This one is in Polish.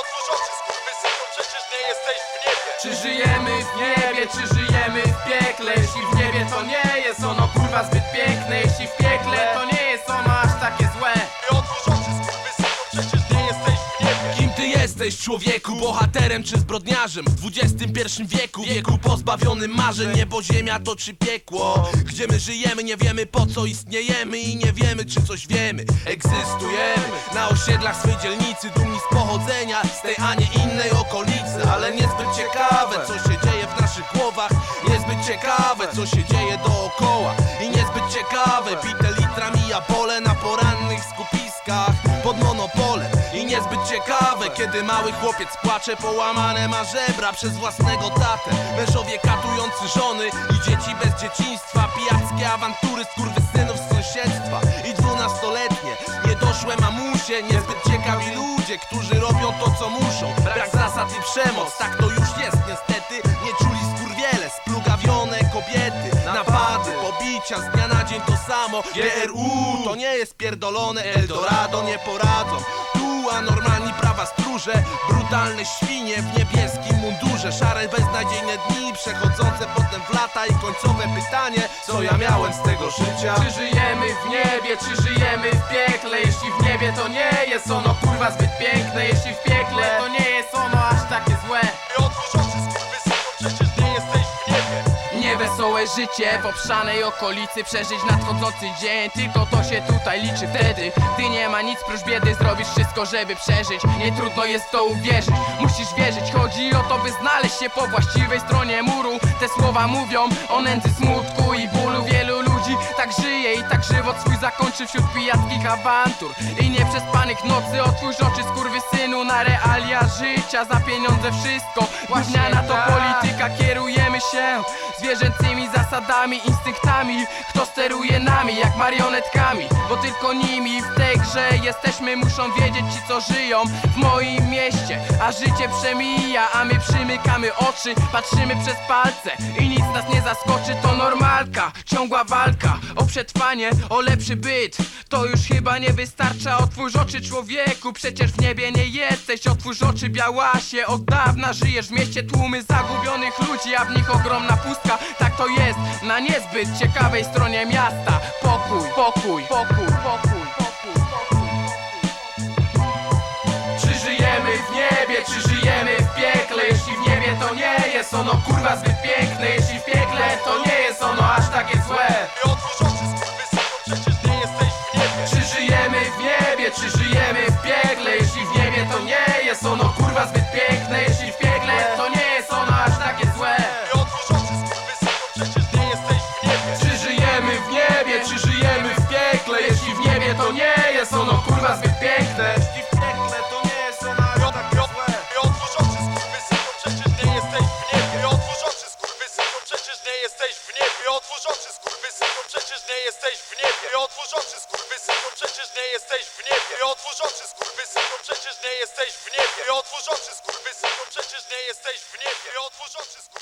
otwórz oczy, przecież nie jesteś w niebie Czy żyjemy w niebie, czy żyjemy w piekle? Jeśli w niebie to nie jest ono kurwa zbyt piękne jesteś, człowieku? Bohaterem czy zbrodniarzem? W XXI wieku, wieku pozbawionym marzeń Niebo, ziemia to czy piekło? Gdzie my żyjemy, nie wiemy po co istniejemy I nie wiemy czy coś wiemy Egzystujemy na osiedlach swej dzielnicy Dumni z pochodzenia, z tej a nie innej okolicy Ale niezbyt ciekawe co się dzieje w naszych głowach Niezbyt ciekawe co się dzieje dookoła I niezbyt ciekawe bite Kiedy mały chłopiec płacze Połamane ma żebra przez własnego tatę. Mężowie katujący żony I dzieci bez dzieciństwa. Pijackie awantury skurwysynów z sąsiedztwa I dwunastoletnie. Niedoszłe mamusie Niezbyt ciekawi ludzie Którzy robią to co muszą. Brak zasad i przemoc Tak to już jest. Niestety Nie czuli skurwiele Splugawione kobiety Napady, pobicia Z dnia na dzień to samo. GRU to nie jest pierdolone Eldorado nie poradzą. Tu anormalni stróże Brutalne świnie w niebieskim mundurze Szare beznadziejne dni Przechodzące potem w lata I końcowe pytanie Co ja miałem z tego życia? Czy żyjemy w niebie, czy żyjemy w piekle? Jeśli w niebie to nie jest ono kurwa zbyt piękne Jeśli w piekle to nie jest Niewesołe życie w obszanej okolicy. Przeżyć nadchodzący dzień Tylko to się tutaj liczy wtedy. Gdy nie ma nic prócz biedy Zrobisz wszystko żeby przeżyć. Nie trudno jest to uwierzyć Musisz wierzyć. Chodzi o to by znaleźć się po właściwej stronie muru. Te słowa mówią o nędzy, smutku i tak żyje i tak żywot swój zakończy Wśród pijackich awantur. I nieprzespanych nocy Otwórz oczy skurwysynu na realia życia Za pieniądze wszystko. Gówniana to polityka Kierujemy się zwierzęcymi zasadami, instynktami. Kto steruje nami jak marionetkami? Bo tylko nimi w tej grze jesteśmy Muszą wiedzieć ci co żyją w moim mieście A życie przemija, a my przymykamy oczy. Patrzymy przez palce i nic nas nie zaskoczy. To normalka, ciągła walka O przetrwanie, o lepszy byt. To już chyba nie wystarcza. Otwórz oczy człowieku, przecież w niebie nie jesteś. Otwórz oczy białasie, od dawna. Żyjesz w mieście Tłumy zagubionych ludzi, a w nich ogromna pustka. Tak to jest na niezbyt ciekawej stronie miasta. Pokój, pokój, pokój, pokój, pokój, ono kurwa zbyt piękne. Jeśli w piekle to nie jest ono aż takie złe. Ty otwórz oczy, skurwysynu, przecież nie jesteś w niebie. Czy żyjemy w niebie, czy żyjemy otwórz oczy, skurwysynu, przecież nie jesteś w niebie. Otwórz oczy, skurwysynu, przecież nie jesteś w niebie. Otwórz oczy, skurwysynu, przecież nie jesteś w niebie. Otwórz oczy, skurwysynu,